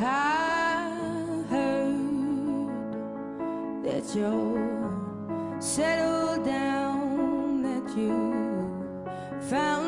I heard that you're settled down, that you found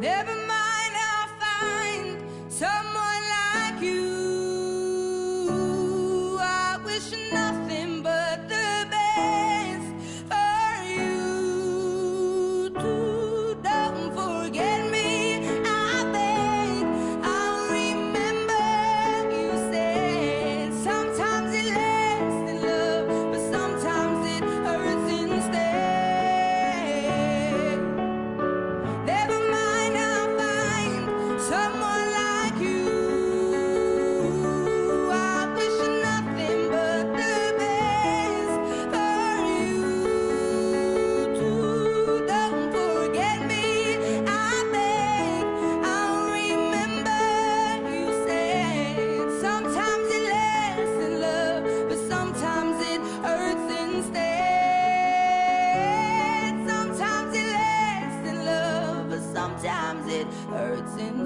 Never mind, I'll find someone like you. I wish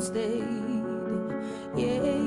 stayed. Yeah.